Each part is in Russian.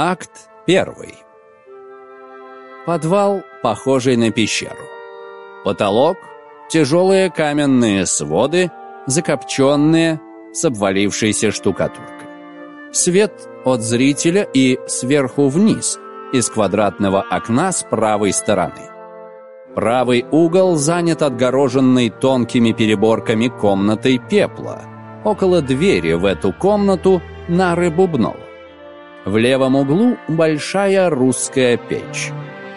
Акт первый. Подвал, похожий на пещеру. Потолок — тяжелые каменные своды, закопченные, с обвалившейся штукатуркой. Свет от зрителя и сверху вниз, из квадратного окна с правой стороны. Правый угол занят отгороженной тонкими переборками комнатой пепла. Около двери в эту комнату нары бубнова. В левом углу большая русская печь.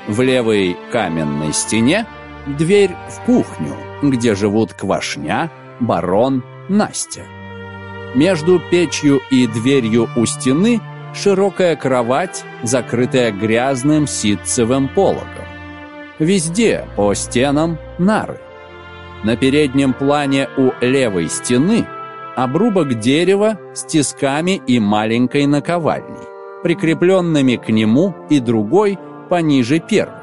В левой каменной стене дверь в кухню, где живут Квашня, Барон, Настя. Между печью и дверью у стены широкая кровать, закрытая грязным ситцевым пологом. Везде по стенам нары. На переднем плане у левой стены обрубок дерева с тисками и маленькой наковальней прикрепленными к нему и другой пониже первого.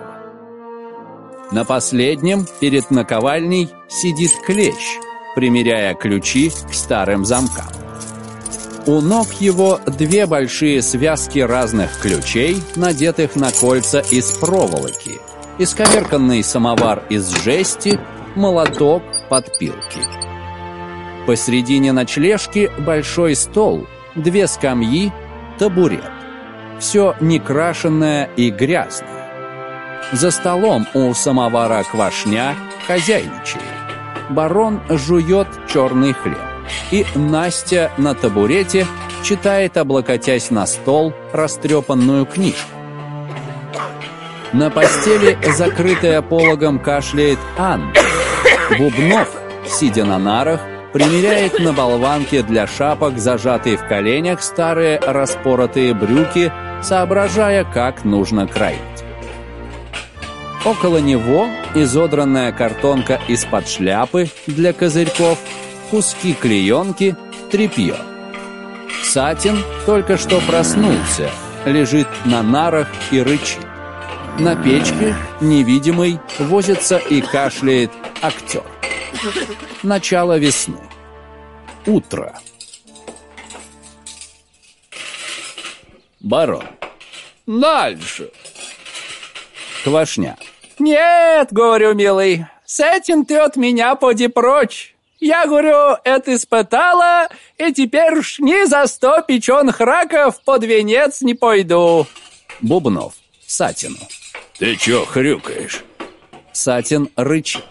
На последнем, перед наковальней, сидит клещ, примеряя ключи к старым замкам. У ног его две большие связки разных ключей, надетых на кольца из проволоки, исковерканный самовар из жести, молоток, подпилки. Посредине ночлежки большой стол, две скамьи, табурет все некрашенное и грязное. За столом у самовара квашня хозяйничает. Барон жует черный хлеб. И Настя на табурете читает, облокотясь на стол, растрепанную книжку. На постели, закрытая пологом, кашляет Анна. Бубнов, сидя на нарах, примеряет на болванке для шапок, зажатые в коленях, старые распоротые брюки соображая, как нужно кроить. Около него изодранная картонка из-под шляпы для козырьков, куски клеенки, тряпье. Сатин только что проснулся, лежит на нарах и рычит. На печке, невидимый, возится и кашляет актер. Начало весны. Утро. Барон. Дальше. Квашня. Нет, говорю, милый, с этим ты от меня поди прочь. Я, говорю, это испытала, и теперь уж ни за сто печеных раков под венец не пойду. Бубнов. Сатину. Ты чё хрюкаешь? Сатин рычит.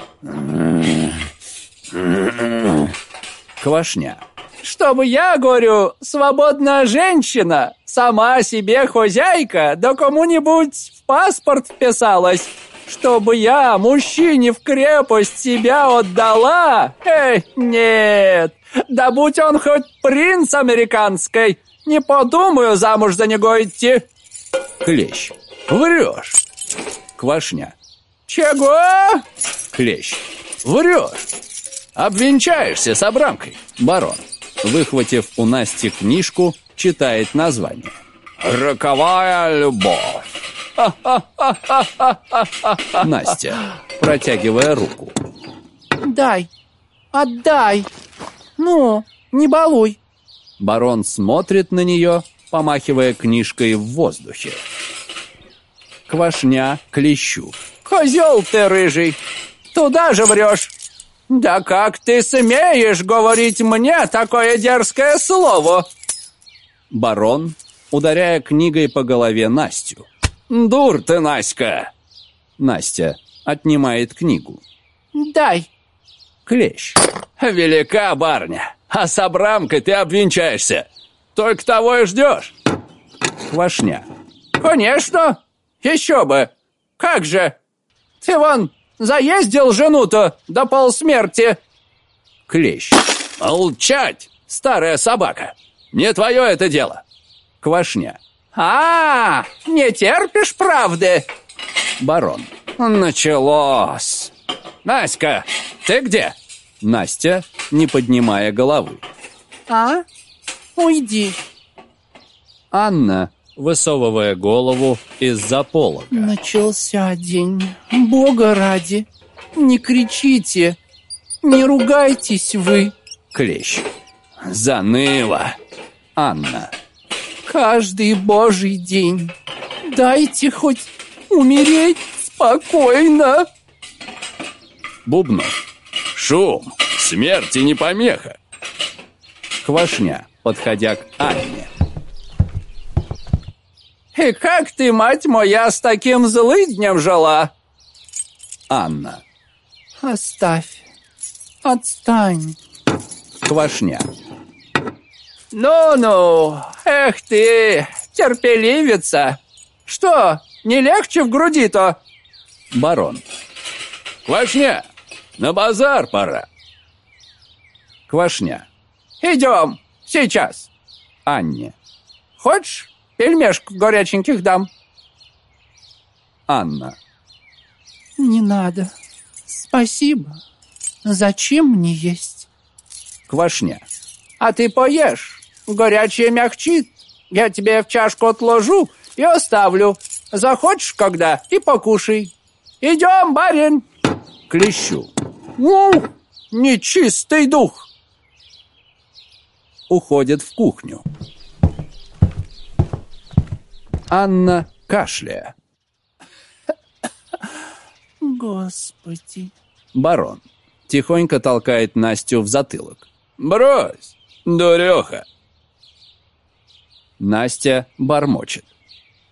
Квашня чтобы я, говорю, свободная женщина, сама себе хозяйка, да кому-нибудь в паспорт вписалась, чтобы я мужчине в крепость себя отдала? Эй, нет, да будь он хоть принц американской, не подумаю замуж за него идти. Клещ, врешь. Квашня. Чего? Клещ, врешь. Обвенчаешься с Абрамкой, барон выхватив у Насти книжку, читает название. «Роковая любовь». Настя, протягивая руку. «Дай, отдай. Ну, не балуй». Барон смотрит на нее, помахивая книжкой в воздухе. Квашня клещу. «Козел ты рыжий! Туда же врешь!» «Да как ты смеешь говорить мне такое дерзкое слово?» Барон, ударяя книгой по голове Настю. «Дур ты, Наська!» Настя отнимает книгу. «Дай!» Клещ. «Велика барня, а с Абрамкой ты обвенчаешься. Только того и ждешь!» Квашня. «Конечно! Еще бы! Как же! Ты вон Заездил жену-то до полсмерти!» Клещ. «Молчать, старая собака! Не твое это дело!» Квашня. «А, не терпишь правды?» Барон. «Началось! Наська, ты где?» Настя, не поднимая головы. «А? Уйди!» Анна, высовывая голову из-за полога. «Начался день. Бога ради! Не кричите! Не ругайтесь вы!» Клещ. «Заныло!» Анна. каждый божий день. Дайте хоть умереть спокойно. Бубнов. Шум, смерти не помеха. Квашня, подходя к Анне. И как ты, мать моя, с таким злыднем жила? Анна. Оставь. Отстань. Квашня. Ну-ну, эх ты, терпеливица. Что, не легче в груди-то? Барон. Квашня, на базар пора. Квашня. Идем, сейчас. Анне. Хочешь, пельмешку горяченьких дам? Анна. Не надо. Спасибо. Зачем мне есть? Квашня. А ты поешь. Горячее мягчит. Я тебе в чашку отложу и оставлю. Захочешь когда и покушай. Идем, барин. Клещу. Ух, нечистый дух. Уходит в кухню. Анна кашляя. Господи. Барон. Тихонько толкает Настю в затылок. Брось, дуреха. Настя бормочет.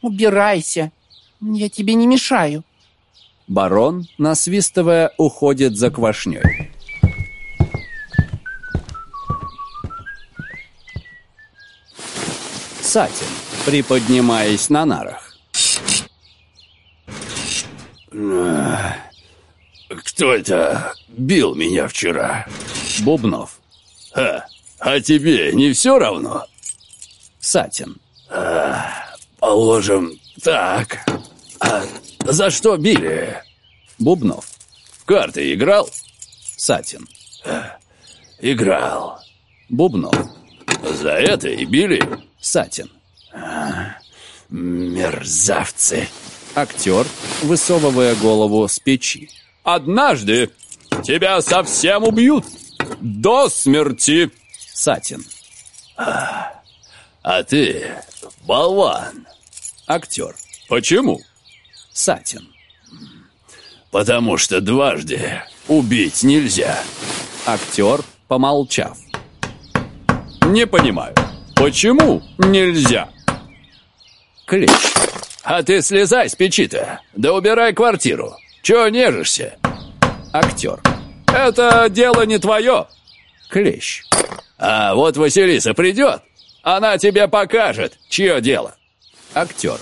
Убирайся. Я тебе не мешаю. Барон, насвистывая, уходит за квашней. Сатин, приподнимаясь на нарах. Кто это бил меня вчера? Бубнов. А, а тебе не все равно? Сатин. Положим, так. А за что били? Бубнов. В карты играл? Сатин. Играл. Бубнов. За это и били? Сатин. Мерзавцы. Актер, высовывая голову с печи. Однажды тебя совсем убьют. До смерти. Сатин. А ты болван. Актер. Почему? Сатин. Потому что дважды убить нельзя. Актер, помолчав. Не понимаю, почему нельзя? Клещ. А ты слезай с печи-то, да убирай квартиру. Чего нежишься? Актер. Это дело не твое. Клещ. А вот Василиса придет, она тебе покажет, чье дело. Актер.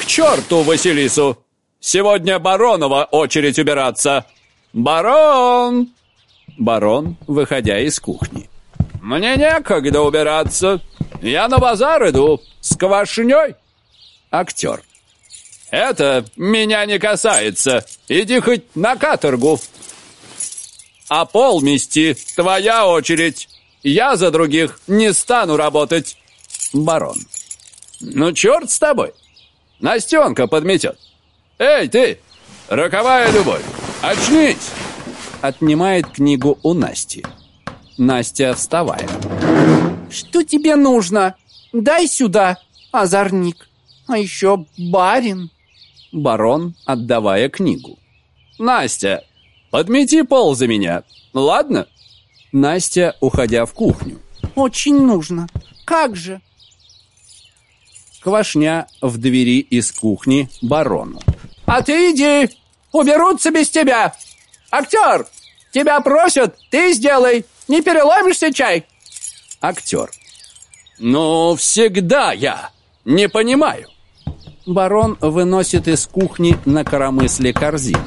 К черту Василису! Сегодня Баронова очередь убираться. Барон! Барон, выходя из кухни. Мне некогда убираться. Я на базар иду с квашней. Актер. Это меня не касается. Иди хоть на каторгу. А пол мести твоя очередь. Я за других не стану работать. Барон. Ну, черт с тобой. Настенка подметет. Эй, ты, роковая любовь, очнись. Отнимает книгу у Насти. Настя, вставая. Что тебе нужно? Дай сюда, озорник. А еще барин. Барон, отдавая книгу. Настя, подмети пол за меня, ладно? Настя, уходя в кухню. Очень нужно. Как же? Квашня в двери из кухни барону. А ты иди, уберутся без тебя. Актер, тебя просят, ты сделай. Не переломишься чай? Актер. Ну, всегда я не понимаю. Барон выносит из кухни на коромысле корзины.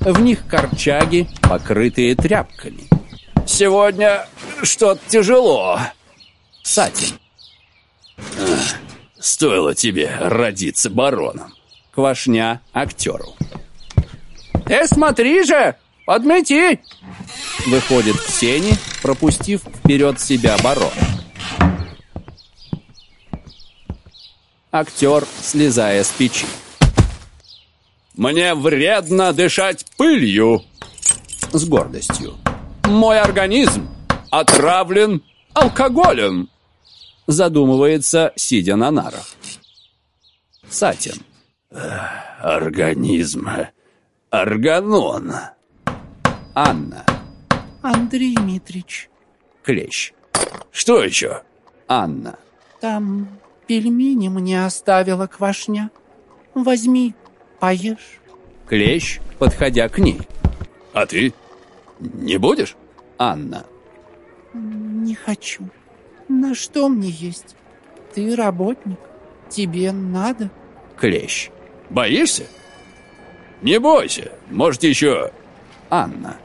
В них корчаги, покрытые тряпками. Сегодня что-то тяжело. Сатин. Стоило тебе родиться бароном. Квашня актеру. Ты смотри же, подмети. Выходит в сени, пропустив вперед себя барон. Актер, слезая с печи. Мне вредно дышать пылью. С гордостью. Мой организм отравлен алкоголем. Задумывается, сидя на нарах. Сатин. Организм. Органон. Анна. Андрей Митрич, Клещ. Что еще? Анна. там пельмени мне оставила квашня. Возьми, поешь. Клещ, подходя к ней. А ты? Не будешь? Анна. Не хочу. На что мне есть? Ты работник. Тебе надо. Клещ. Боишься? Не бойся. Может, еще... Анна.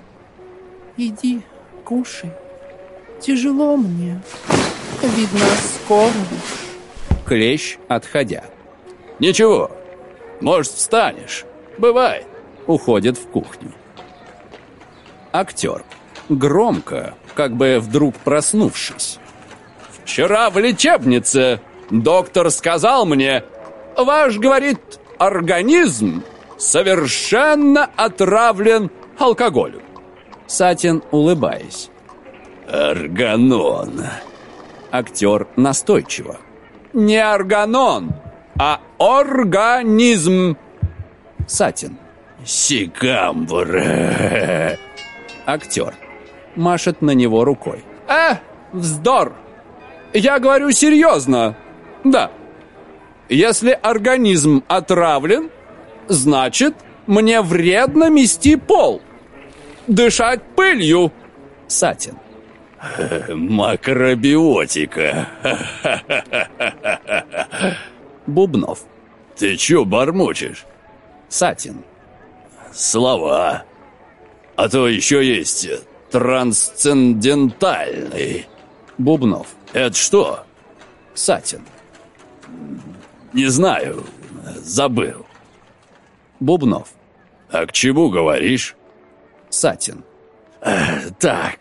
Иди, кушай. Тяжело мне. Видно, скоро. Клещ, отходя. Ничего. Может, встанешь. Бывает. Уходит в кухню. Актер. Громко, как бы вдруг проснувшись. Вчера в лечебнице доктор сказал мне, ваш, говорит, организм совершенно отравлен алкоголем. Сатин, улыбаясь. Органон. Актер настойчиво. Не органон, а организм. Сатин. Сикамбур. Актер. Машет на него рукой. Э, вздор. Я говорю серьезно. Да. Если организм отравлен, значит, мне вредно мести пол. Дышать пылью. Сатин. Макробиотика. Бубнов. Ты чё бормочешь? Сатин. Слова. А то еще есть трансцендентальный. Бубнов. Это что? Сатин. Не знаю. Забыл. Бубнов. А к чему говоришь? Сатин. Так,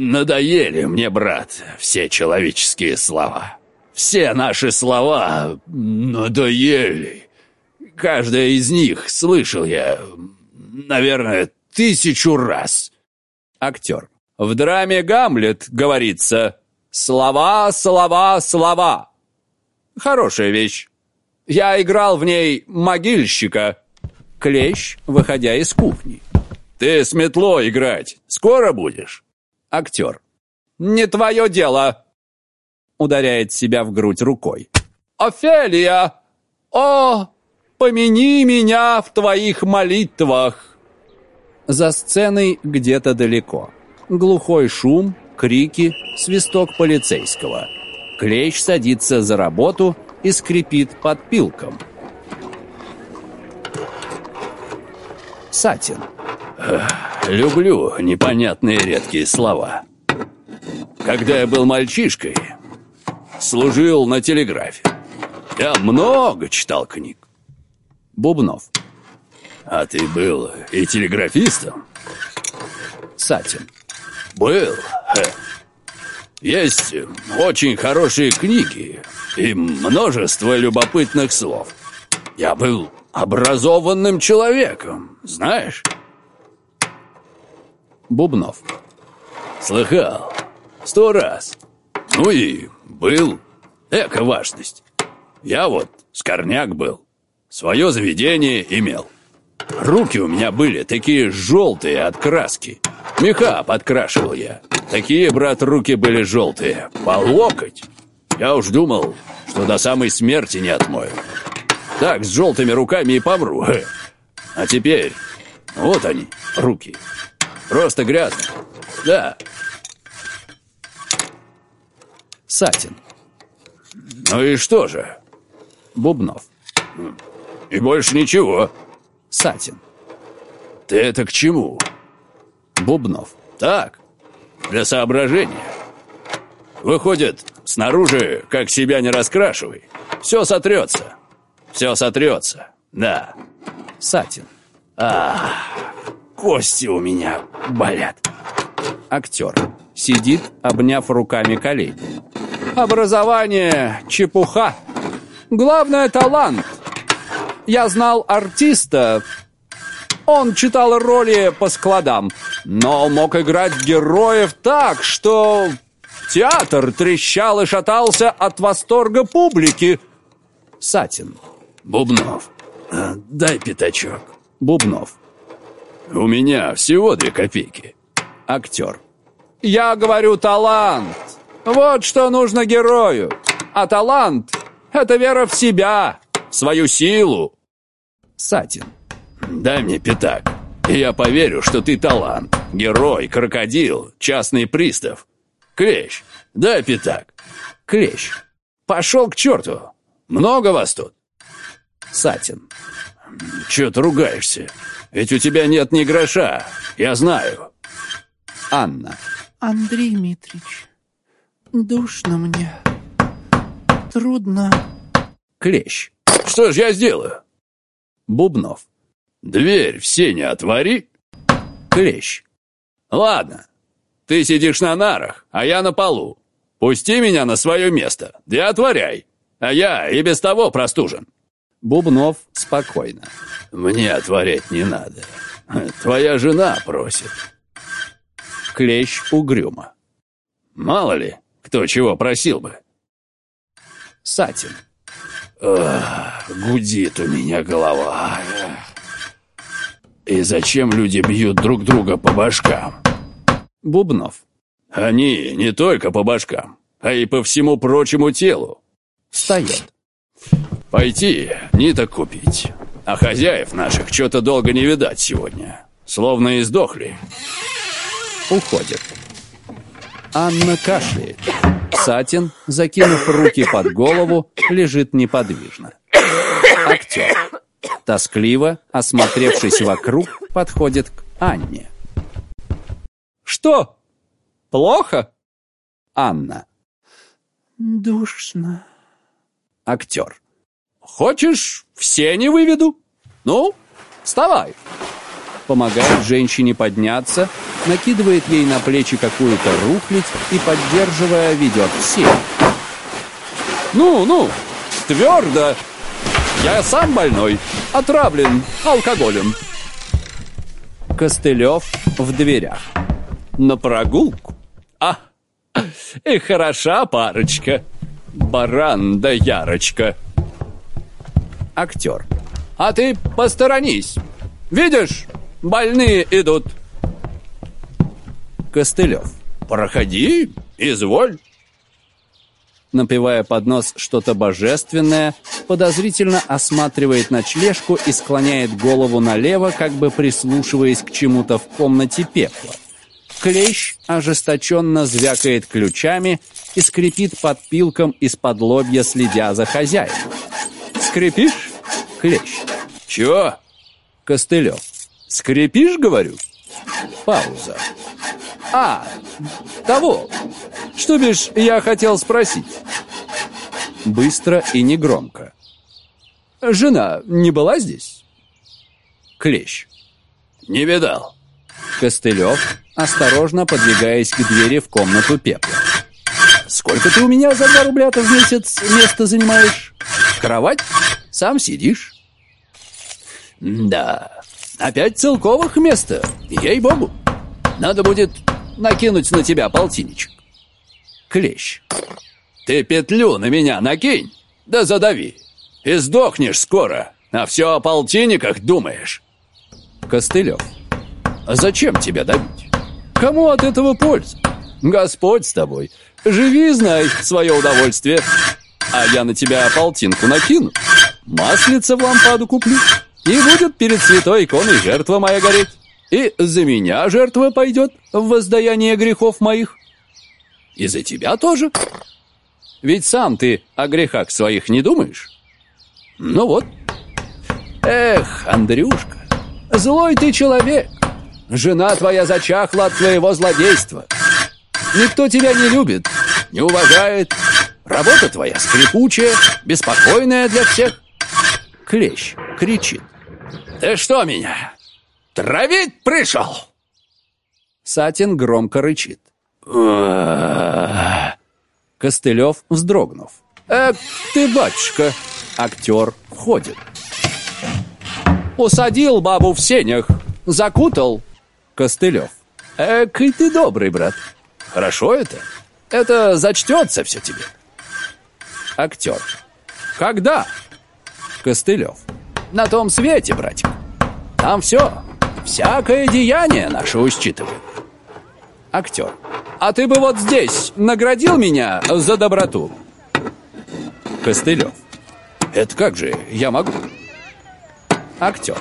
надоели мне, брат, все человеческие слова. Все наши слова надоели. Каждая из них слышал я, наверное, тысячу раз. Актер. В драме «Гамлет» говорится «Слова, слова, слова». Хорошая вещь. Я играл в ней могильщика. Клещ, выходя из кухни. Ты с метлой играть скоро будешь? Актер. Не твое дело. Ударяет себя в грудь рукой. Офелия! О, помяни меня в твоих молитвах. За сценой где-то далеко. Глухой шум, крики, свисток полицейского. Клещ садится за работу и скрипит под пилком. Сатин. Люблю непонятные редкие слова. Когда я был мальчишкой, служил на телеграфе. Я много читал книг. Бубнов. А ты был и телеграфистом? Сатин. Был. Хе. Есть очень хорошие книги и множество любопытных слов. Я был образованным человеком, знаешь? Бубнов. Слыхал. Сто раз. Ну и был. Эко важность. Я вот скорняк был. Свое заведение имел. Руки у меня были такие желтые от краски. Меха подкрашивал я. Такие, брат, руки были желтые. По локоть. Я уж думал, что до самой смерти не отмою. Так, с желтыми руками и помру. А теперь, вот они, руки. Просто грязно. Да. Сатин. Ну и что же? Бубнов. И больше ничего. Сатин. Ты это к чему? Бубнов. Так, для соображения. Выходит, снаружи, как себя не раскрашивай, все сотрется. Все сотрется, да. Сатин. А, кости у меня болят. Актер. Сидит, обняв руками колени. Образование – чепуха. Главное – талант. Я знал артиста. Он читал роли по складам, но мог играть героев так, что театр трещал и шатался от восторга публики. Сатин. Бубнов, а, дай пятачок. Бубнов. У меня всего две копейки. Актер. Я говорю талант. Вот что нужно герою. А талант — это вера в себя, в свою силу. Сатин. Дай мне пятак, и я поверю, что ты талант, герой, крокодил, частный пристав. Клещ, дай пятак. Клещ. Пошел к черту. Много вас тут? Сатин. Че ты ругаешься? Ведь у тебя нет ни гроша, я знаю. Анна. Андрей Митрич, душно мне. Трудно. Клещ. Что ж я сделаю? Бубнов. Дверь в сене отвори. Клещ. Ладно, ты сидишь на нарах, а я на полу. Пусти меня на свое место, да отворяй. А я и без того простужен. Бубнов спокойно. Мне отворять не надо. Твоя жена просит. Клещ угрюмо. Мало ли, кто чего просил бы. Сатин. Ах, гудит у меня голова. И зачем люди бьют друг друга по башкам? Бубнов. Они не только по башкам, а и по всему прочему телу. Встает. Пойти, ниток купить. А хозяев наших что-то долго не видать сегодня. Словно и сдохли. Уходит. Анна кашляет. Сатин, закинув руки под голову, лежит неподвижно. Актер. Тоскливо, осмотревшись вокруг, подходит к Анне. Что? Плохо? Анна. Душно. Актер. Хочешь, все не выведу? Ну, вставай. Помогает женщине подняться, накидывает ей на плечи какую-то рухлядь и, поддерживая, ведет в сеть. Ну, ну, твердо. Я сам больной, отравлен алкоголем. Костылев в дверях. На прогулку? А, и хороша парочка. Баран да Ярочка. Актер. А ты посторонись. Видишь, больные идут. Костылев. Проходи, изволь. Напевая под нос что-то божественное, подозрительно осматривает ночлежку и склоняет голову налево, как бы прислушиваясь к чему-то в комнате пепла. Клещ ожесточенно звякает ключами и скрипит подпилком из-под лобья, следя за хозяином. Скрипишь? Клещ. Чего? Костылев. Скрипишь, говорю? Пауза. А, того. Что бишь, я хотел спросить. Быстро и негромко. Жена не была здесь? Клещ. Не видал. Костылев, осторожно подвигаясь к двери в комнату пепла. Сколько ты у меня за два рубля-то в месяц место занимаешь? Кровать? Сам сидишь? Да, опять целковых места, ей-богу. Надо будет накинуть на тебя полтинничек. Клещ. Ты петлю на меня накинь, да задави. И сдохнешь скоро, а все о полтинниках думаешь. Костылев. А зачем тебя давить? Кому от этого польза? Господь с тобой. Живи, знай, свое удовольствие. А я на тебя полтинку накину. Маслица в лампаду куплю. И будет перед святой иконой жертва моя гореть. И за меня жертва пойдет в воздаяние грехов моих. И за тебя тоже. Ведь сам ты о грехах своих не думаешь? Ну вот. Эх, Андрюшка, злой ты человек. Жена твоя зачахла от твоего злодейства. Никто тебя не любит, не уважает. Работа твоя скрипучая, беспокойная для всех. Клещ кричит. Ты что меня, травить пришел? Сатин громко рычит. Костылев, вздрогнув. Эх, ты, батюшка, Актер входит. усадил бабу в сенях, закутал. Костылев. Эх, и ты добрый, брат. Хорошо это? Это зачтется все тебе. Актер. Когда? Костылев. На том свете, братик. Там все, всякое деяние наше усчитывают. Актер. А ты бы вот здесь наградил меня за доброту? Костылев. Это как же я могу? Актер.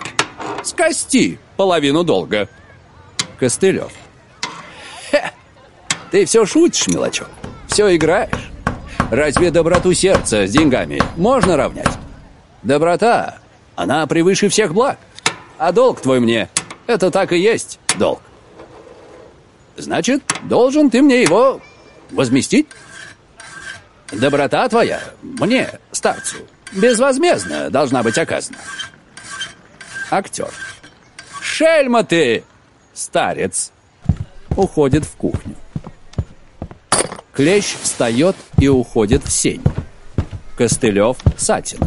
Скости половину долга. Костылев. Ты все шутишь, мелочок. Все играешь. Разве доброту сердца с деньгами можно равнять? Доброта, она превыше всех благ. А долг твой мне, это так и есть долг. Значит, должен ты мне его возместить. Доброта твоя мне, старцу, безвозмездно должна быть оказана. Актер. Шельма ты, старец. Уходит в кухню. Клещ встает и уходит в сень. Костылев Сатин.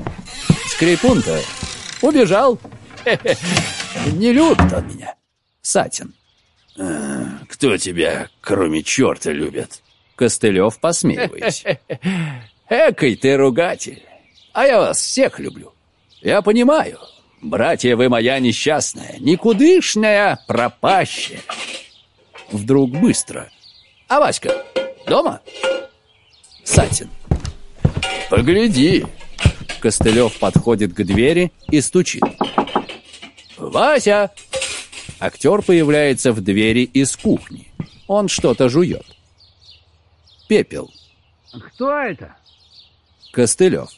Скрипун-то убежал. Не любит он меня. Сатин. «А, «Кто тебя, кроме черта, любит?» Костылев, посмеиваясь. «Экой ты ругатель, а я вас всех люблю. Я понимаю, братья вы моя несчастная, никудышная, пропащая». Вдруг быстро. «А Васька дома?» Сатин. «Погляди!» Костылев подходит к двери и стучит. «Вася!» Актер появляется в двери из кухни. Он что-то жует. Пепел. Кто это? Костылев.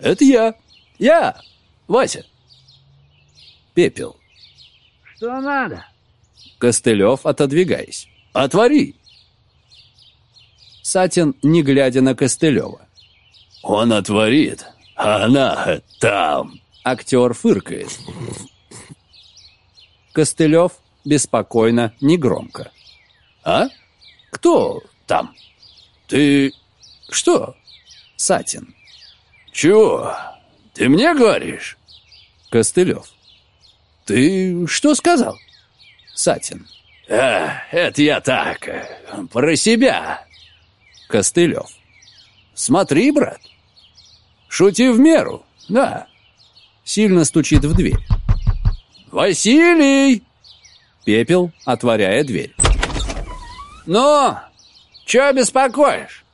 Это я. Я. Вася. Пепел. Что надо? Костылев, отодвигаясь. Отвори. Сатин, не глядя на Костылева. Он отворит, а она там. Актер фыркает. Костылев беспокойно, негромко. «А? Кто там? Ты... что?» Сатин. «Чего? Ты мне говоришь?» Костылев. «Ты что сказал?» Сатин. «А, это я так, про себя». Костылев. «Смотри, брат. Шути в меру, да». Сильно стучит в дверь. «Василий!» Пепел, отворяя дверь. «Ну, чё беспокоишь?»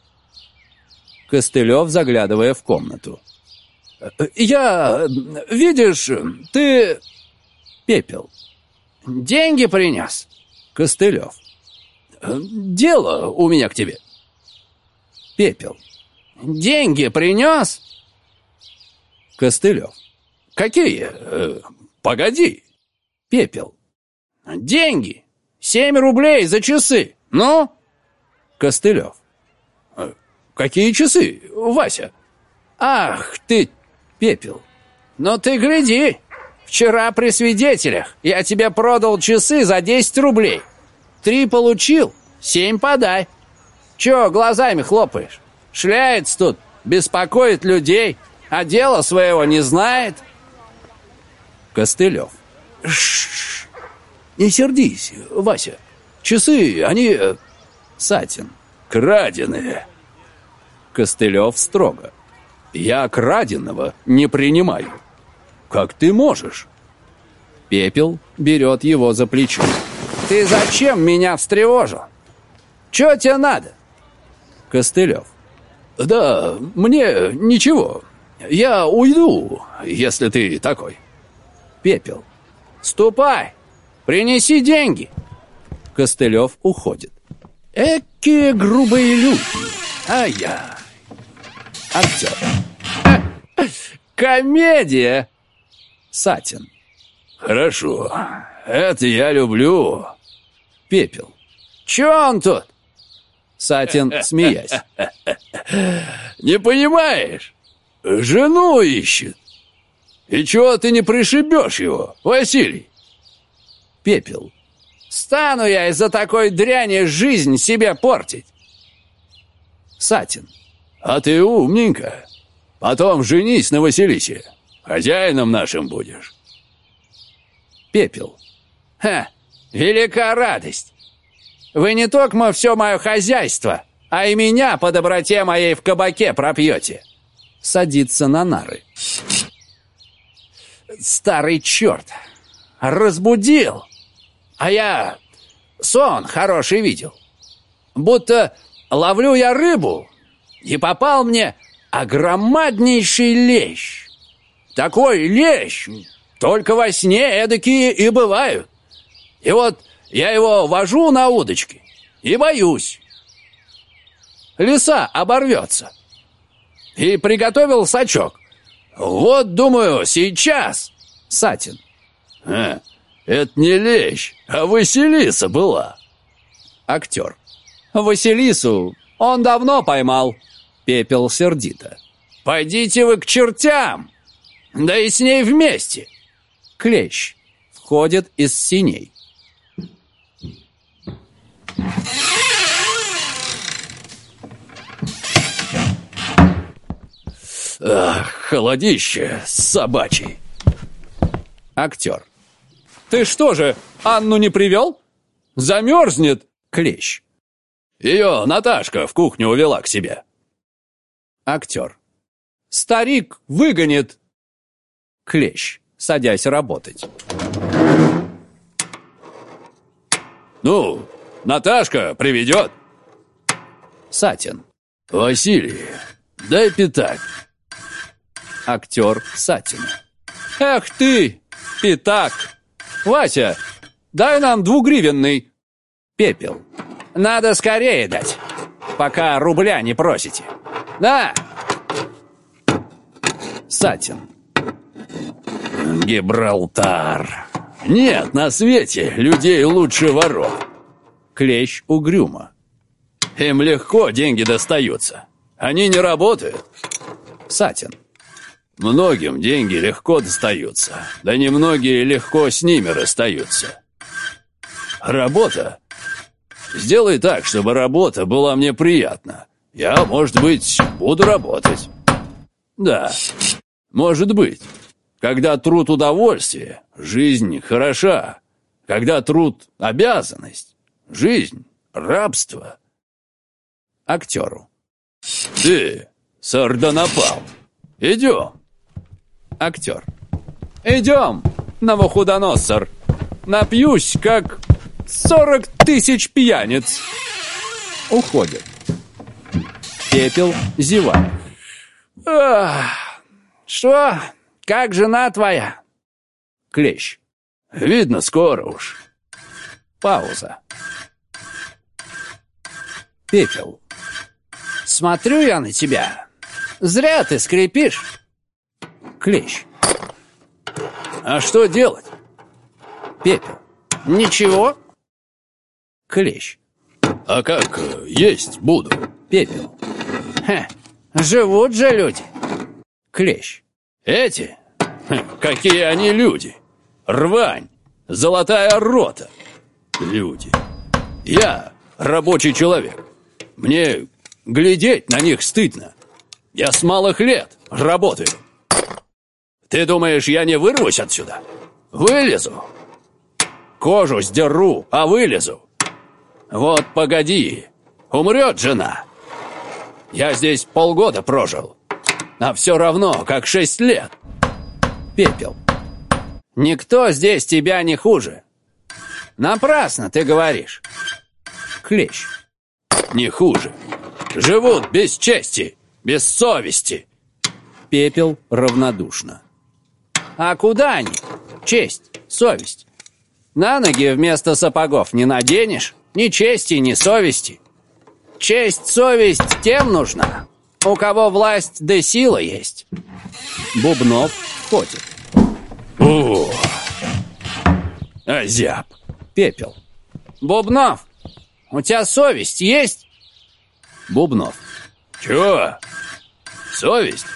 Костылев, заглядывая в комнату. «Я... видишь, ты...» Пепел. «Деньги принес?» Костылев. «Дело у меня к тебе». Пепел. «Деньги принес?» Костылев. «Какие? Э, погоди». Пепел. «Деньги! Семь рублей за часы! Ну?» Костылев. «Э, «Какие часы, Вася?» «Ах ты, Пепел!» «Ну ты гляди! Вчера при свидетелях я тебе продал часы за 10 рублей. Три получил, семь подай. Чё глазами хлопаешь? Шляется тут, беспокоит людей, а дела своего не знает». Костылев. Ш не сердись, Вася. Часы, они... Э, Сатин. Краденые. Костылев строго. Я краденого не принимаю. Как ты можешь? Пепел берет его за плечо. Ты зачем меня встревожил? Чё тебе надо? Костылев. Да, мне ничего. Я уйду, если ты такой. Пепел. Ступай, принеси деньги. Костылев уходит. Экие грубые люди. Ай-яй. Актер. Комедия. Сатин. Хорошо, это я люблю. Пепел. Чё он тут? Сатин, смеясь. Не понимаешь? Жену ищет. И чего ты не пришибешь его, Василий? Пепел. Стану я из-за такой дряни жизнь себе портить. Сатин. А ты умненько. Потом женись на Василисе. Хозяином нашим будешь. Пепел. Ха, велика радость. Вы не только все мое хозяйство, а и меня по доброте моей в кабаке пропьете. Садится на нары. Старый черт, разбудил. А я сон хороший видел. Будто ловлю я рыбу, и попал мне огромаднейший лещ. Такой лещ, только во сне эдакие и бывают. И вот я его вожу на удочке и боюсь. Лиса оборвется. И приготовил сачок. Вот, думаю, сейчас. Сатин. А, это не лещ, а Василиса была. Актер. Василису он давно поймал. Пепел сердито. Пойдите вы к чертям! Да и с ней вместе. Клещ. Входит из синей. Ах, холодище собачий. Актер. Ты что же, Анну не привел? Замерзнет. Клещ. Ее Наташка в кухню увела к себе. Актер. Старик выгонит. Клещ, садясь работать. Ну, Наташка приведет. Сатин. Василий, дай пятак. Актер Сатин. Эх ты, пятак. Вася, дай нам двугривенный. Пепел. Надо скорее дать, пока рубля не просите. Да. Сатин. Гибралтар. Нет на свете людей лучше воров. Клещ угрюмо. Им легко деньги достаются. Они не работают. Сатин. Многим деньги легко достаются, да немногие легко с ними расстаются. Работа. Сделай так, чтобы работа была мне приятна. Я, может быть, буду работать. Да, может быть. Когда труд удовольствие, жизнь хороша. Когда труд обязанность, жизнь рабство. Актеру. Ты, сардонапал, идем. Актер. Идем, Навуходоносор. Напьюсь, как сорок тысяч пьяниц. Уходит. Пепел зевает. Что? Как жена твоя? Клещ. Видно, скоро уж. Пауза. Пепел. Смотрю я на тебя. Зря ты скрипишь. Клещ. А что делать? Пепел. Ничего. Клещ. А как э, есть буду? Пепел. Хе, живут же люди. Клещ. Эти? Хм, какие они люди? Рвань, золотая рота. Люди. Я рабочий человек. Мне глядеть на них стыдно. Я с малых лет работаю. Ты думаешь, я не вырвусь отсюда? Вылезу. Кожу сдеру, а вылезу. Вот погоди, умрет жена. Я здесь полгода прожил, а все равно, как шесть лет. Пепел. Никто здесь тебя не хуже. Напрасно ты говоришь. Клещ. Не хуже. Живут без чести, без совести. Пепел равнодушно. А куда они? Честь, совесть. На ноги вместо сапогов не наденешь, ни чести, ни совести. Честь, совесть тем нужна, у кого власть да сила есть. Бубнов входит. О, озяб. Пепел. Бубнов, у тебя совесть есть? Бубнов. Чего? Совесть?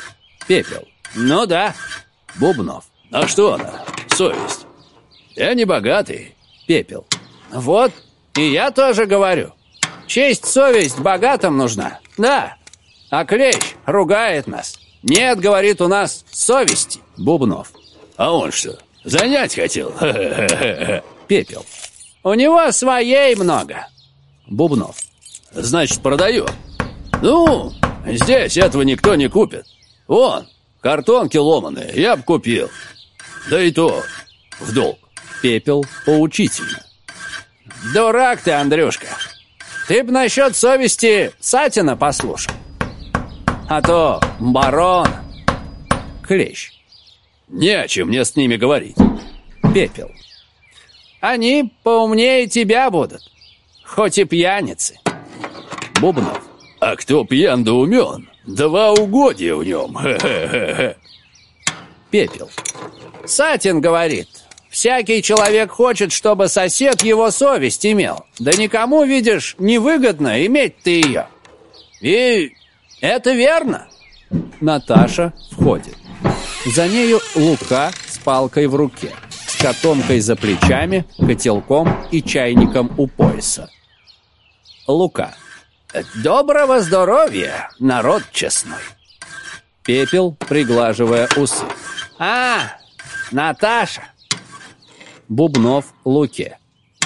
Пепел. Ну да. Бубнов. А что она? Совесть. Я не богатый. Пепел. Вот, и я тоже говорю. Честь, совесть богатым нужна. Да. А клещ ругает нас. Нет, говорит, у нас совести. Бубнов. А он что, занять хотел? Пепел. У него своей много. Бубнов. значит, продает. Ну, здесь этого никто не купит. Вон, картонки ломаные, я бы купил. Да и то в долг. Пепел поучительно. Дурак ты, Андрюшка. Ты б насчет совести Сатина послушал. А то барон. Клещ. Не о чем мне с ними говорить. Пепел. Они поумнее тебя будут. Хоть и пьяницы. Бубнов. А кто пьян да умен? Два угодья в нем. Хе-хе-хе. Пепел. Сатин говорит, всякий человек хочет, чтобы сосед его совесть имел. Да никому, видишь, невыгодно иметь ты ее. И это верно. Наташа входит. За нею Лука с палкой в руке, с котомкой за плечами, котелком и чайником у пояса. Лука. Доброго здоровья, народ честной. Пепел, приглаживая усы. А, Наташа. Бубнов Луке.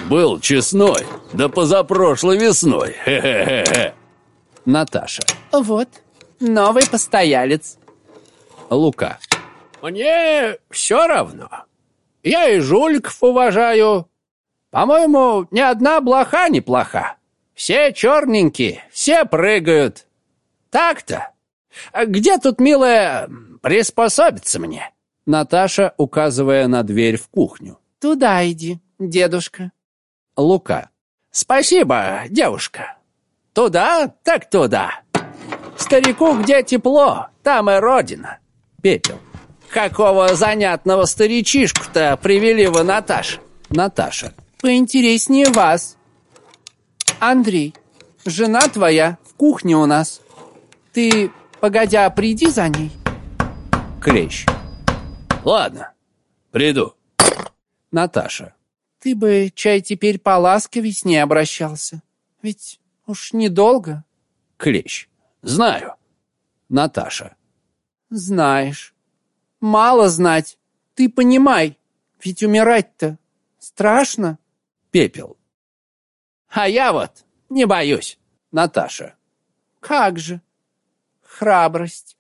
Был честной, да позапрошлой весной. Хе-хе-хе. Наташа. Вот, новый постоялец. Лука. Мне все равно. Я и жульков уважаю. По-моему, ни одна блоха не плоха. Все черненькие, все прыгают. Так-то. А Где тут, милая, приспособиться мне? Наташа, указывая на дверь в кухню. Туда иди, дедушка. Лука. Спасибо, девушка. Туда, так туда. Старику где тепло, там и родина. Пепел. Какого занятного старичишку-то привели вы, Наташа? Наташа. Поинтереснее вас. Андрей, жена твоя в кухне у нас. Ты, погодя, приди за ней. Клещ. Ладно, приду. Наташа. Ты бы, чай, теперь поласковей с ней обращался. Ведь уж недолго. Клещ. Знаю. Наташа. Знаешь. Мало знать. Ты понимай. Ведь умирать-то страшно. Пепел. А я вот не боюсь. Наташа. Как же. Храбрость.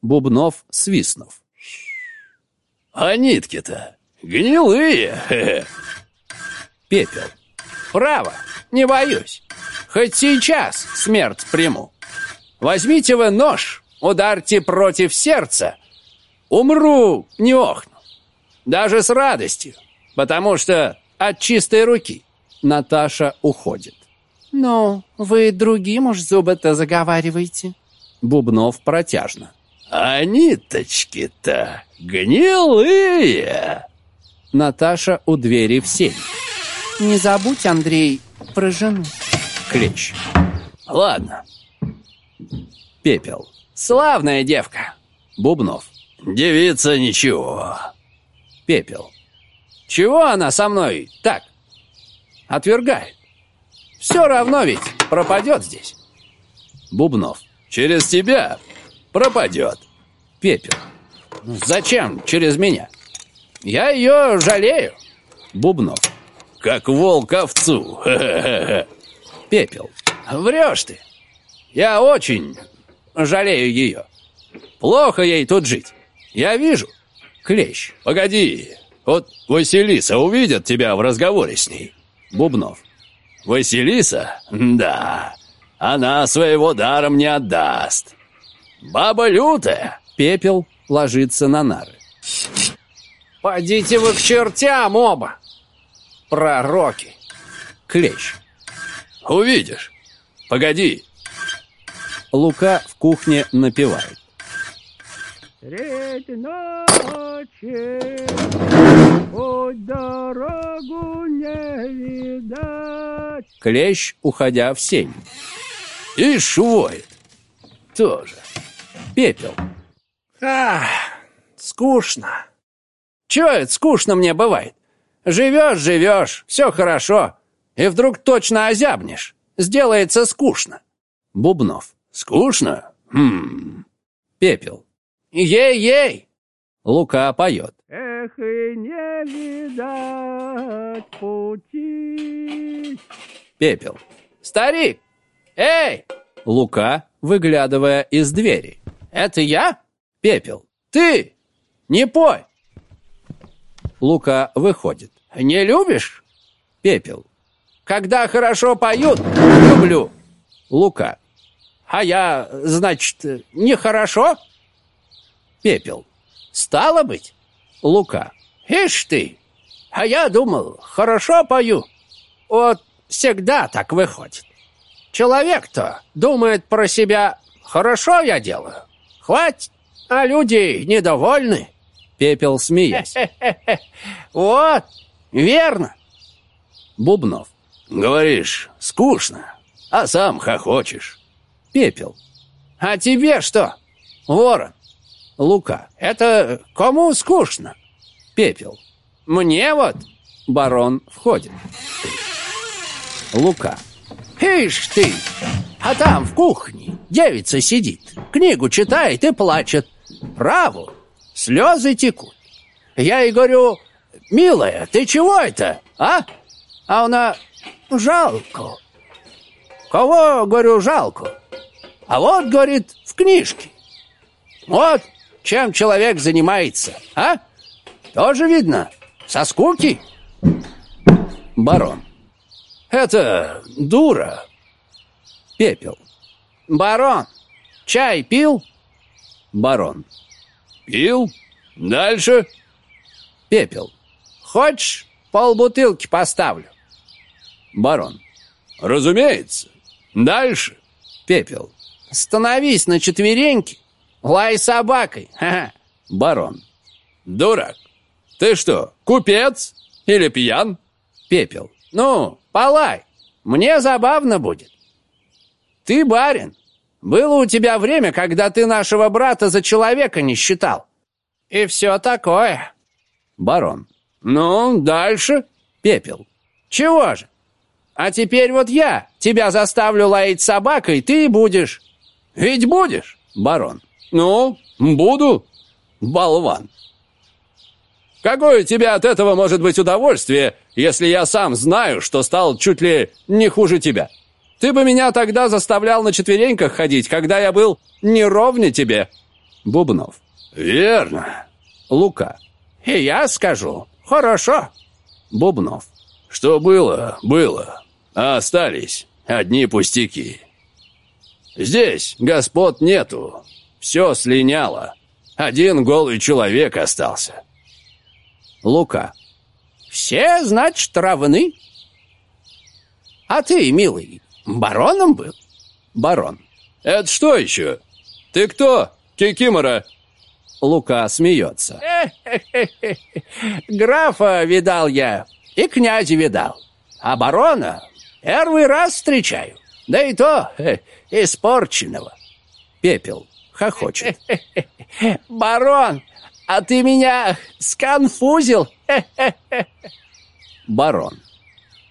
Бубнов свистнув. А нитки-то гнилые. Пепел. Право, не боюсь. Хоть сейчас смерть приму. Возьмите вы нож, ударьте против сердца. Умру, не охну. Даже с радостью, потому что от чистой руки. Наташа уходит. Ну, вы другим уж зубы-то заговариваете. Бубнов протяжно. А ниточки-то гнилые. Наташа у двери в сень. Не забудь, Андрей, про жену. Клещ. Ладно, Пепел. Славная девка. Бубнов. девица ничего. Пепел. Чего она со мной так? Отвергает. Все равно ведь пропадет здесь. Бубнов. Через тебя пропадет. Пепел. Зачем через меня? Я ее жалею. Бубнов. Как волк овцу. Пепел. Врешь ты. Я очень жалею ее. Плохо ей тут жить. Я вижу. Клещ. Погоди, вот Василиса увидит тебя в разговоре с ней. Бубнов. Василиса? Да, она своего даром не отдаст. Баба лютая. Пепел ложится на нары. Пойдите вы к чертям оба. Пророки. Клещ. Увидишь. Погоди, Лука в кухне напевает. Средь ночи, хоть дорогу не видать. Клещ, уходя в сень. и швоет. Тоже. Пепел. Ах, скучно. Чё это скучно мне бывает? Живешь, живешь, все хорошо, и вдруг точно озябнешь. Сделается скучно. Бубнов. Скучно? Хм. Пепел. Ей-ей! Лука поет. Эх, и не видать пути. Пепел. Старик, Эй! Лука, выглядывая из двери. Это я? Пепел. Ты! Не пой! Лука выходит. Не любишь? Пепел. Когда хорошо поют, люблю. Лука. А я, значит, нехорошо? Пепел. Стало быть? Лука. Ишь ты! А я думал, хорошо пою. Вот всегда так выходит. Человек-то думает про себя, хорошо я делаю. Хватит, а люди недовольны. Пепел, смеясь. Вот, верно. Бубнов. Говоришь, скучно, а сам хохочешь. Пепел. А тебе что, ворон? Лука. Это кому скучно? Пепел. Мне вот. Барон входит. Лука. Ишь ты! А там, в кухне, девица сидит, книгу читает и плачет. Праву, слезы текут. Я ей говорю, милая, ты чего это, а? А она, жалко. Кого, говорю, жалко? А вот, говорит, в книжке. Вот чем человек занимается, а? Тоже видно, со скуки. Барон. Это дура. Пепел. Барон, чай пил? Барон. Пил? Дальше? Пепел. Хочешь, полбутылки поставлю? Барон. Разумеется. Дальше? Пепел. Становись на четвереньки, лай собакой. Ха-ха. Барон. Дурак. Ты что, купец или пьян? Пепел. Ну, полай, мне забавно будет. Ты барин. Было у тебя время, когда ты нашего брата за человека не считал. И все такое. Барон. Ну, дальше. Пепел. Чего же? А теперь вот я тебя заставлю лаять собакой, ты будешь. Ведь будешь? Барон. Ну, буду, болван. Какое у тебя от этого может быть удовольствие, если я сам знаю, что стал чуть ли не хуже тебя? Ты бы меня тогда заставлял на четвереньках ходить, когда я был не ровне тебе. Бубнов. Верно. Лука. И я скажу. Хорошо. Бубнов. Что было, было. А остались одни пустяки. Здесь господ нету. Все слиняло. Один голый человек остался. Лука. Все, значит, равны? А ты, милый, бароном был? Барон. Это что еще? Ты кто, Кикимора? Лука смеется. Графа видал я и князя видал. А барона первый раз встречаю. Да и то э, испорченного. Пепел. Хохочет. Барон, а ты меня сконфузил. Барон.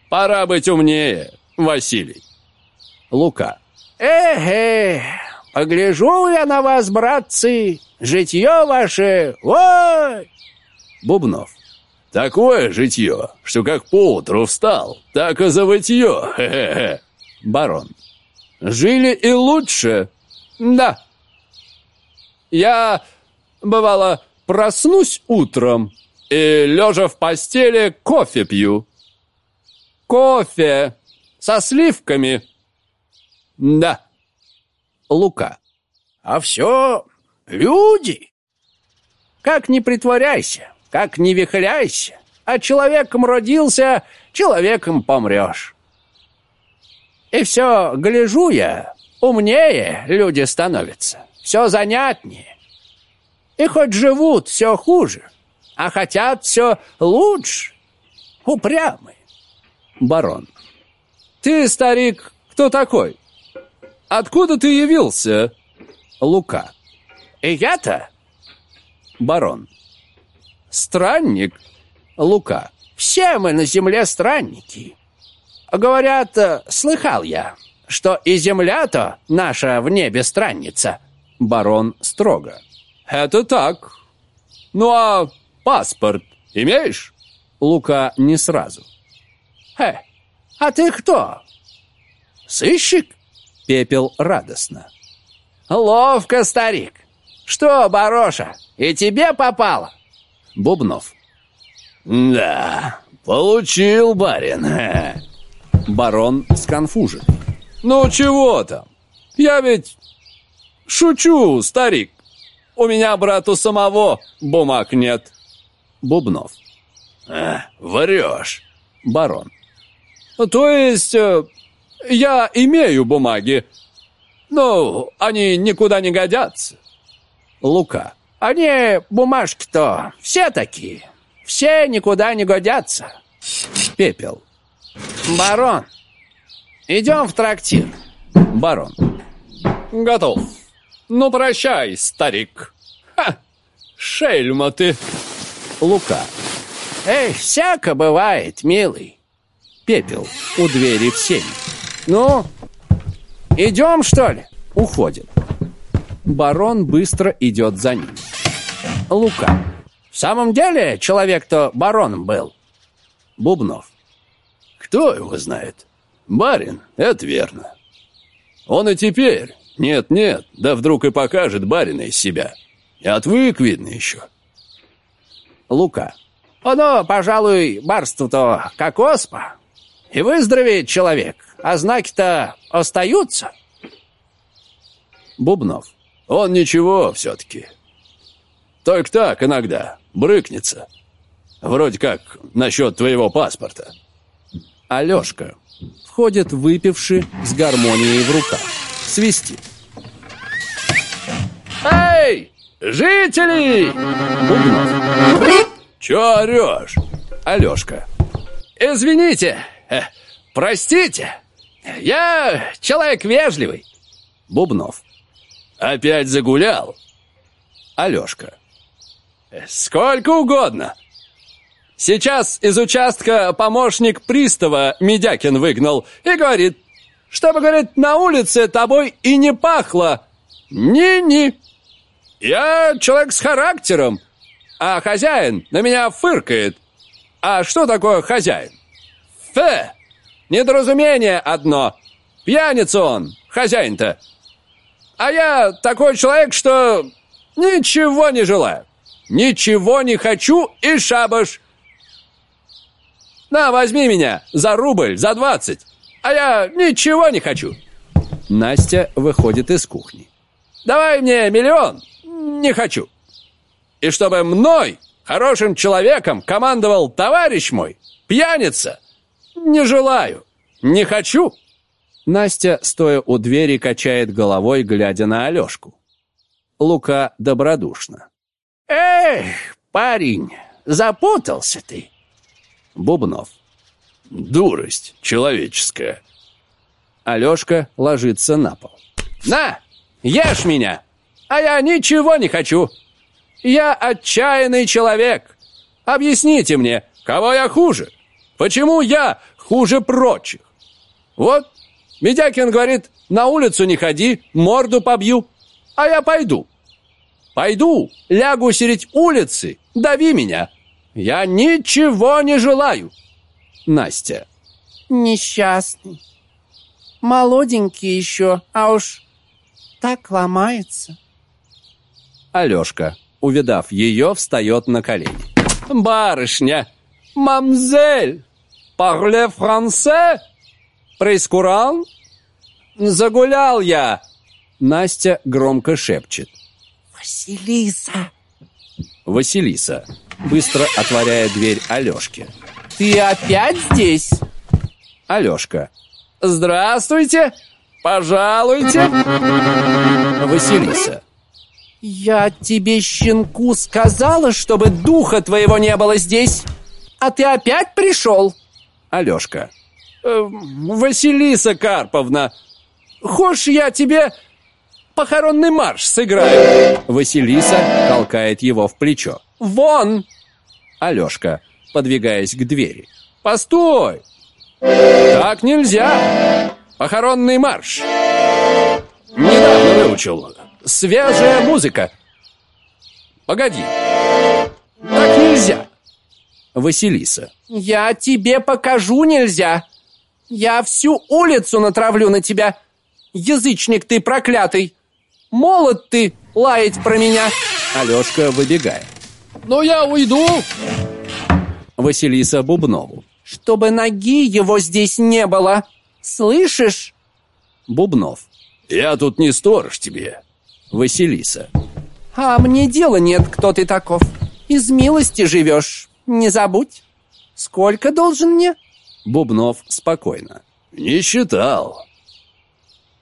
Пора быть умнее, Василий. Лука. Эхе, погляжу я на вас, братцы, житье ваше, ой! Бубнов. Такое житье, что как поутру встал, так и завытье. Хе-хе-хе. Барон. Жили и лучше. Да. Я, бывало, проснусь утром и, лежа в постели, кофе пью. Кофе со сливками. Да. Лука. А все люди. Как не притворяйся, как не вихляйся, а человеком родился, человеком помрешь. И все, гляжу я, умнее люди становятся, все занятнее. И хоть живут все хуже, а хотят все лучше, упрямые. Барон. Ты, старик, кто такой? Откуда ты явился? Лука. И я-то Барон. Странник. Лука. Все мы на земле странники. Говорят, э, слыхал я, что и земля-то наша в небе странница. Барон строго. Это так. Ну а паспорт имеешь? Лука не сразу. Хе, а ты кто? Сыщик? Пепел радостно. Ловко, старик. Что, Бароша, и тебе попало? Бубнов. Да, получил, барин. Барон сконфужен. Ну чего там? Я ведь шучу, старик. У меня, брат, у самого бумаг нет. Бубнов. А, врешь. Барон. То есть, э, я имею бумаги, но они никуда не годятся. Лука. Они бумажки-то все такие. Все никуда не годятся. Пепел. Барон, идем в трактир. Барон. Готов. Ну, прощай, старик. Ха, шельма ты. Лука. Эй, всяко бывает, милый. Пепел. У двери в сень. Ну, идем, что ли? Уходит. Барон быстро идет за ним. Лука. В самом деле, человек-то бароном был. Бубнов. Кто его знает? Барин, это верно. Он и теперь, нет-нет, да вдруг и покажет барина из себя. И отвык, видно, еще. Лука. Оно, пожалуй, барству-то как оспа. И выздоровеет человек, а знаки-то остаются. Бубнов. Он ничего все-таки. Только так иногда, брыкнется. Вроде как насчет твоего паспорта. Алешка. Входит выпивший с гармонией в руках. Свистит. Эй, жители! Бубнов. Че орешь? Алешка. Извините, э, простите, я человек вежливый. Бубнов. Опять загулял? Алешка. Сколько угодно. Сейчас из участка помощник пристава Медякин выгнал и говорит, чтобы, говорит, на улице тобой и не пахло. Ни-ни. Я человек с характером, а хозяин на меня фыркает. А что такое хозяин? Фе! Недоразумение одно. Пьяница он, хозяин-то. А я такой человек, что ничего не желаю. Ничего не хочу и шабаш. На, возьми меня за рубль, за двадцать. А я ничего не хочу. Настя выходит из кухни. Давай мне миллион. Не хочу. И чтобы мной, хорошим человеком, командовал товарищ мой, пьяница. Не желаю. Не хочу. Настя, стоя у двери, качает головой, глядя на Алешку. Лука добродушно. Эх, парень, запутался ты. Бубнов. Дурость человеческая. Алешка ложится на пол. На, ешь меня. А я ничего не хочу. Я отчаянный человек. Объясните мне, кого я хуже? Почему я хуже прочих? Вот, Медякин говорит, на улицу не ходи, морду побью. А я пойду. Пойду, лягу сереть улицы, дави меня. Я ничего не желаю. Настя. Несчастный. Молоденький еще, а уж так ломается. Алешка, увидав ее, встает на колени. Барышня, мамзель, парле франце? Прейскуран? Загулял я. Настя громко шепчет. Василиса! Василиса, быстро отворяя дверь Алешке. Ты опять здесь? Алешка. Здравствуйте, пожалуйте. Василиса. Я тебе, щенку, сказала, чтобы духа твоего не было здесь. А ты опять пришел? Алешка. Э, Василиса Карповна, хочешь я тебе похоронный марш сыграю? Василиса толкает его в плечо. Вон! Алешка, подвигаясь к двери. Постой! Так нельзя! Похоронный марш! Недавно выучил. Свежая музыка. Погоди. Так нельзя. Василиса. Я тебе покажу нельзя. Я всю улицу натравлю на тебя. язычник ты проклятый! Молод ты лаять про меня!» Алешка выбегает. «Ну я уйду!» Василиса Бубнову. «Чтобы ноги его здесь не было! Слышишь?» Бубнов. «Я тут не сторож тебе!» Василиса. «А мне дела нет, кто ты таков. Из милости живешь, не забудь. Сколько должен мне?» Бубнов спокойно. «Не считал».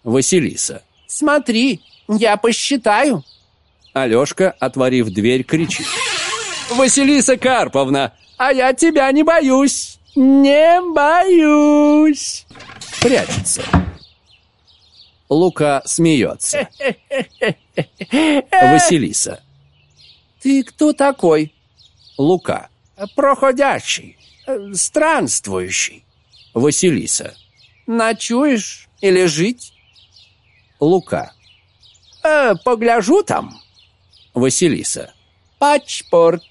Василиса. «Смотри, я посчитаю». Алешка, отворив дверь, кричит. «Василиса Карповна, а я тебя не боюсь, не боюсь!» Прячется. Лука смеется. Василиса. «Ты кто такой?» Лука. «Проходящий, странствующий. Василиса. Ночуешь или жить?» Лука. «Э, «Погляжу там. Василиса. Пачпорт.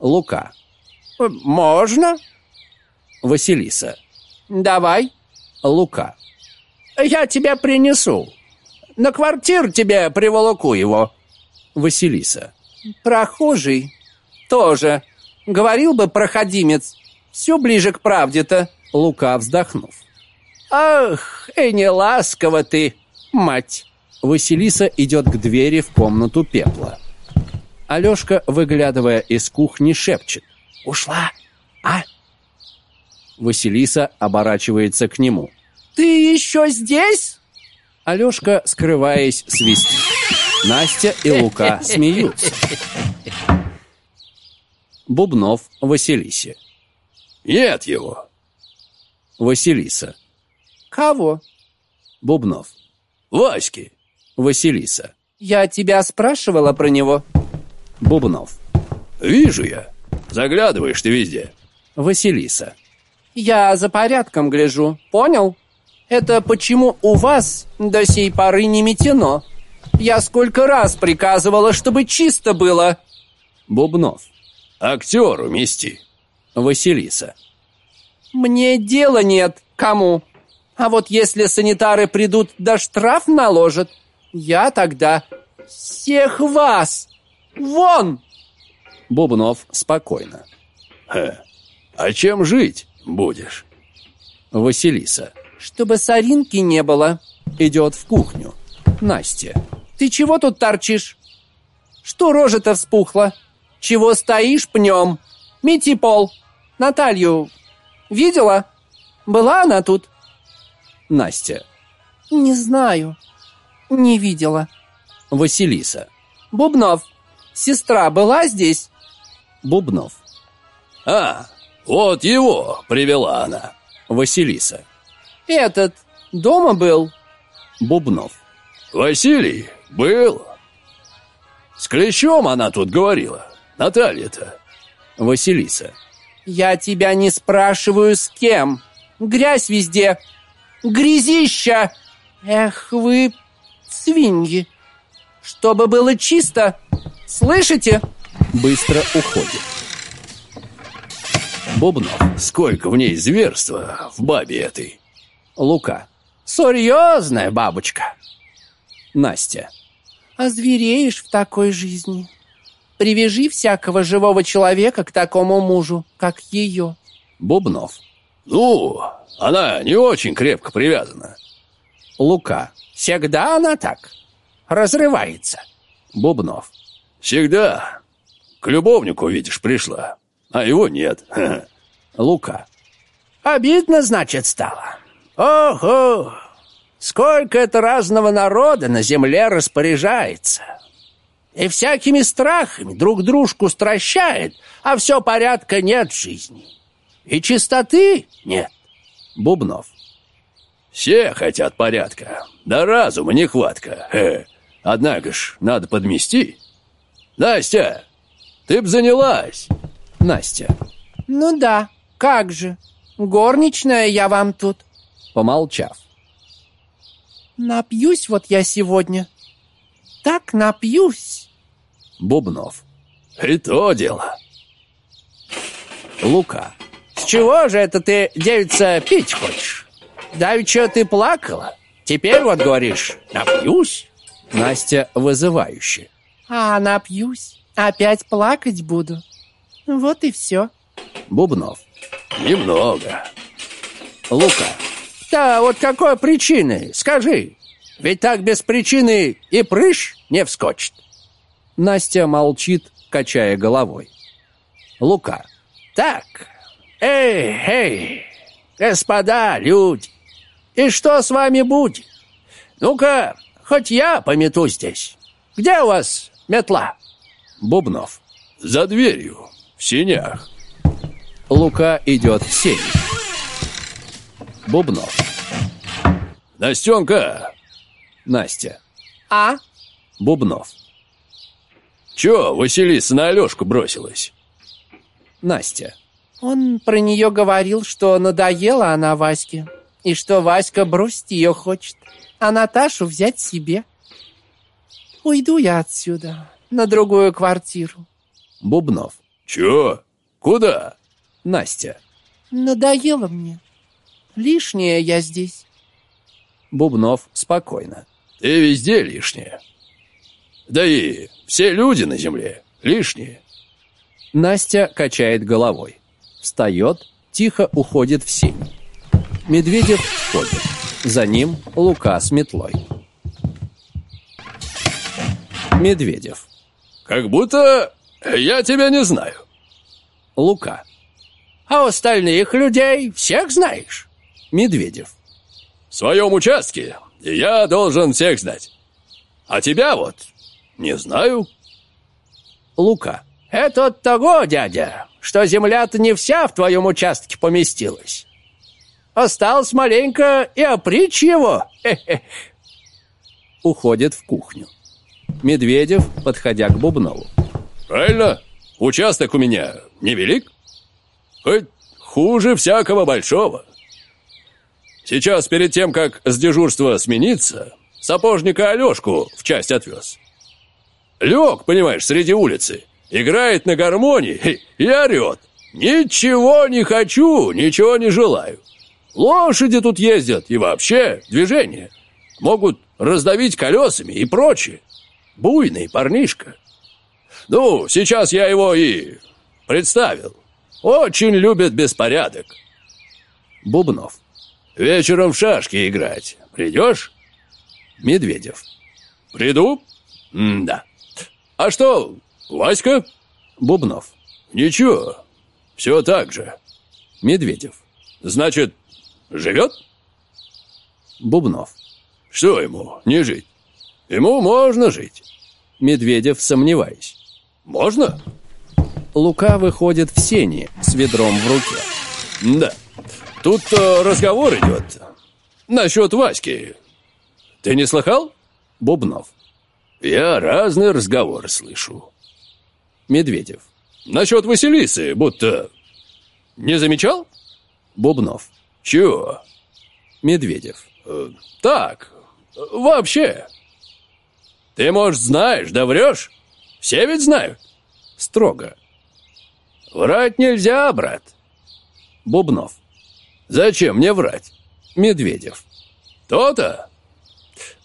Лука. Можно? Василиса. Давай, Лука. я тебе принесу. На квартиру тебе приволоку его. Василиса. Прохожий тоже. Говорил бы проходимец. Все ближе к правде-то. Лука, вздохнув. Ах, и не ласково ты, мать. Василиса идет к двери в комнату пепла. Алешка, выглядывая из кухни, шепчет. Ушла, а? Василиса оборачивается к нему. Ты еще здесь? Алешка, скрываясь, свистит. Настя и Лука смеются. Бубнов Василисе. «Нет его!» Василиса. Кого? Бубнов. Васьки!» Василиса. Я тебя спрашивала про него. Бубнов. «Вижу я. Заглядываешь ты везде». Василиса. Я за порядком гляжу, понял? Это почему у вас до сей поры не метено? Я сколько раз приказывала, чтобы чисто было. Бубнов. «Актеру мести». Василиса. Мне дела нет, кому. А вот если санитары придут да штраф наложат, я тогда всех вас вон! Бубнов спокойно. Хе. «А чем жить будешь?» Василиса. Чтобы соринки не было. Идет в кухню. Настя. Ты чего тут торчишь? Что рожа-то вспухла? Чего стоишь пнем? Мети пол. Наталью видела? Была она тут? Настя. Не знаю. Не видела. Василиса. Бубнов, сестра была здесь? Бубнов. «А, вот его привела она». Василиса. Этот дома был? Бубнов. «Василий был». «С Клещом она тут говорила. Наталья-то». Василиса. Я тебя не спрашиваю, с кем. Грязь везде. Грязища. Эх вы, свиньи. Чтобы было чисто. Слышите? Быстро уходит. Бубнов. Сколько в ней зверства в бабе этой. Лука. Серьезная бабочка. Настя. Озвереешь в такой жизни. Привяжи всякого живого человека к такому мужу, как ее. Бубнов. Ну, она не очень крепко привязана. Лука. Всегда она так. Разрывается. Бубнов. Всегда. К любовнику, видишь, пришла. А его нет. Лука. Обидно, значит, стало. Ого! Сколько это разного народа на земле распоряжается. И всякими страхами друг дружку стращает, а все порядка нет в жизни. И чистоты нет. Бубнов. Все хотят порядка. Да разума нехватка. Хе. Однако ж, надо подмести. Настя, ты б занялась. Настя. Ну да, как же. Горничная я вам тут. Помолчав. Напьюсь вот я сегодня. Так напьюсь. Бубнов. И то дело. Лука. С чего же это ты, девица, пить хочешь? Давеча ты плакала, Теперь вот говоришь, напьюсь? Настя вызывающе. А напьюсь, опять плакать буду. Вот и все. Бубнов. Немного. Лука. Да вот какой причины, скажи. Ведь так без причины и прыщ не вскочит. Настя молчит, качая головой. Лука. Так, эй, эй, господа люди, и что с вами будет? Ну-ка, хоть я помету здесь. Где у вас метла? Бубнов. За дверью, в синях. Лука идет в сень. Бубнов. Настенка, Настя. А? Бубнов. чё Василиса на Алёшку бросилась? Настя. Он про нее говорил, что надоела она Ваське, и что Васька бросить ее хочет, а Наташу взять себе. Уйду я отсюда, на другую квартиру. Бубнов. Чё? Куда? Настя. Надоело мне. Лишнее я здесь. Бубнов спокойно. Ты везде лишняя. Да и все люди на земле лишние. Настя качает головой. Встает, тихо уходит в сень. Медведев входит. За ним Лука с метлой. Медведев. Как будто я тебя не знаю. Лука. А остальных людей всех знаешь? Медведев. В своем участке я должен всех знать. А тебя вот не знаю. Лука. Это от того, дядя, что земля-то не вся в твоем участке поместилась. Осталось маленько и опричь его. Хе-хе. Уходит в кухню. Медведев, подходя к Бубнову. Правильно? Участок у меня невелик. Хоть хуже всякого большого. Сейчас, перед тем, как с дежурства смениться, сапожника Алешку в часть отвез. Лег, понимаешь, среди улицы, играет на гармонии и орет. Ничего не хочу, ничего не желаю. Лошади тут ездят и вообще движение. Могут раздавить колесами и прочее. Буйный парнишка. Ну, сейчас я его и представил. Очень любит беспорядок. Бубнов. Вечером в шашки играть. Придешь? Медведев. Приду? да А что, Васька? Бубнов. Ничего, все так же. Медведев. Значит, живет? Бубнов. Что ему, не жить? Ему можно жить. Медведев, сомневаясь. Можно? Лука выходит в сени с ведром в руке. Да. Тут э, разговор идет. Насчет Васьки. Ты не слыхал? Бубнов. Я разные разговоры слышу. Медведев. Насчет Василисы, будто... Не замечал? Бубнов. Чего? Медведев. Э, так, вообще. Ты, может, знаешь, да врешь? Все ведь знают. Строго. Врать нельзя, брат. Бубнов. Зачем мне врать? Медведев. То-то.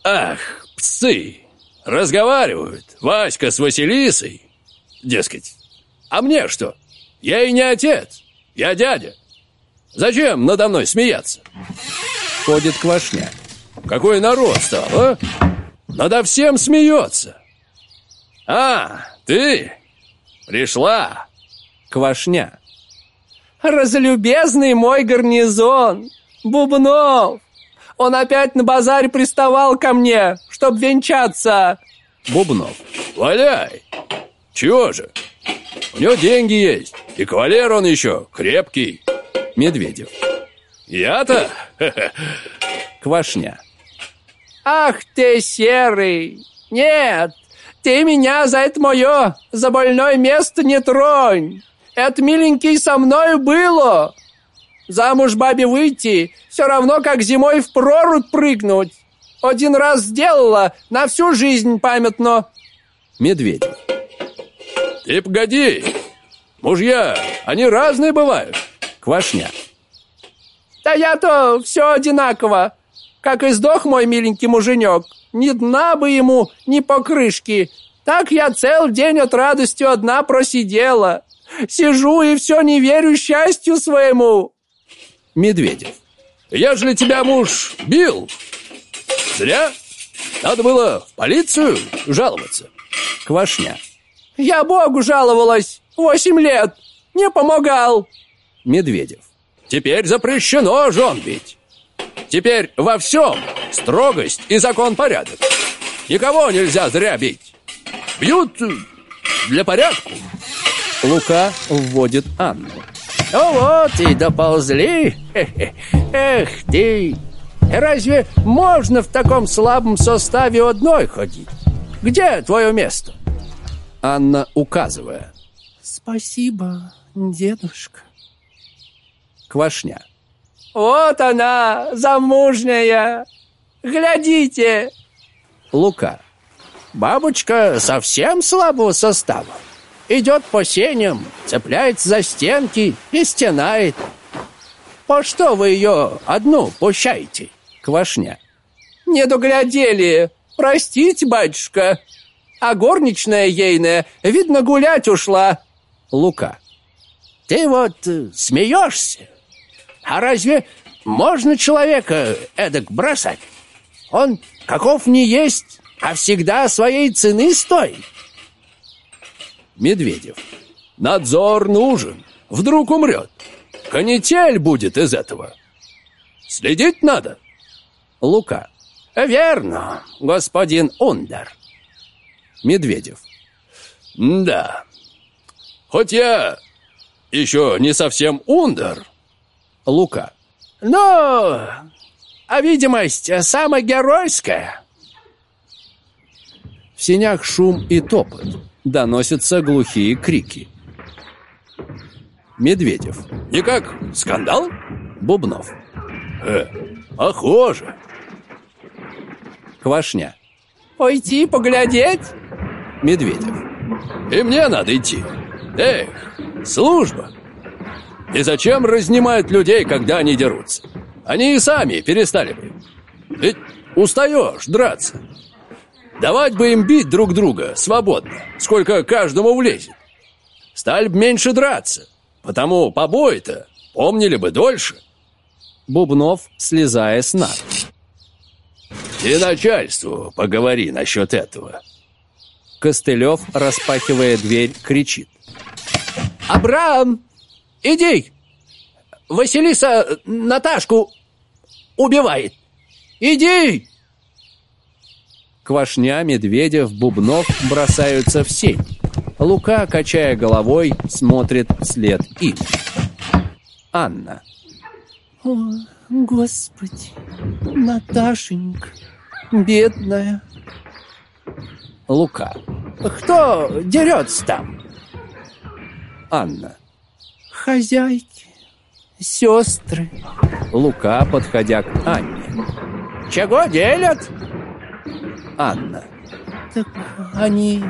Ах, псы. Разговаривают. Васька с Василисой. Дескать. А мне что? Я и не отец. Я дядя. Зачем надо мной смеяться? Ходит квашня. Какой народ стал, а? Надо всем смеется. А, ты пришла. Квашня. Разлюбезный мой гарнизон, Бубнов. Он опять на базаре приставал ко мне, чтоб венчаться. Бубнов. Валяй. Чего же? У него деньги есть. И кавалер он еще крепкий. Медведев. Я-то? Квашня. Ах ты серый! Нет, ты меня за это мое, за больное место не тронь. Это, миленький, со мною было. Замуж бабе выйти, все равно, как зимой в прорубь прыгнуть. Один раз сделала, на всю жизнь памятно. Медведев. Ты погоди. Мужья, они разные бывают. Квашня. Да я-то все одинаково. Как и сдох мой миленький муженек, ни дна бы ему, ни покрышки. Так я цел день от радостью одна просидела. Сижу и все не верю счастью своему. Медведев. Ежели тебя муж бил, зря. Надо было в полицию жаловаться. Квашня. Я Богу жаловалась. Восемь лет. Не помогал. Медведев. Теперь запрещено жен бить. Теперь во всем строгость и закон порядок. Никого нельзя зря бить. Бьют для порядка. Лука вводит Анну. Ну вот и доползли. Эх ты! Разве можно в таком слабом составе одной ходить? Где твое место? Анна, указывая. Спасибо, дедушка. Квашня. Вот она, замужняя. Глядите. Лука. Бабочка совсем слабого состава. Идет по сеням, цепляется за стенки и стенает. По что вы ее одну пущаете? Квашня. Не доглядели. Простите, батюшка. А горничная ейная, видно, гулять ушла. Лука. Ты вот смеешься? А разве можно человека эдак бросать? Он каков не есть, а всегда своей цены стоит. Медведев. Надзор нужен. Вдруг умрет. Канитель будет из этого. Следить надо. Лука. Верно, господин Ундер. Медведев. Да. Хоть я еще не совсем ундер. Лука. Но, а видимость самая геройская. В синях шум и топот. Доносятся глухие крики. Медведев. Никак скандал? Бубнов. Э, похоже. Квашня. Пойти поглядеть? Медведев. И мне надо идти. Эх, служба. И зачем разнимают людей, когда они дерутся? Они и сами перестали бы. Ведь устаешь драться. Давать бы им бить друг друга свободно, сколько каждому влезет. Стали бы меньше драться, потому побои-то помнили бы дольше. Бубнов, слезая с нар. И начальству поговори насчет этого. Костылев, распахивая дверь, кричит. Абрам, иди! Василиса Наташку убивает. Иди! Квашня, Медведев, Бубнов бросаются в сень. Лука, качая головой, смотрит вслед им. Анна. О, Господи, Наташенька, бедная. Лука. Кто дерется там? Анна. Хозяйки, сестры. Лука, подходя к Анне. Чего делят? Анна. Так они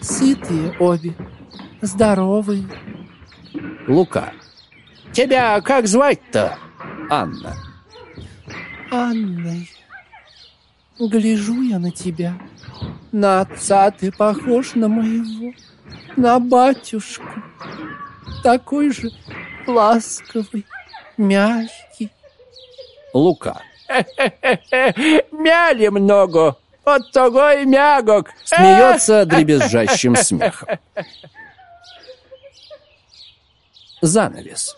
сытые обе, здоровые. Лука. Тебя как звать-то? Анна. Анной, гляжу я на тебя. На отца ты похож на моего, на батюшку. Такой же ласковый, мягкий. Лука. Мяли много, от того и мягок. Смеется дребезжащим смехом. Занавес.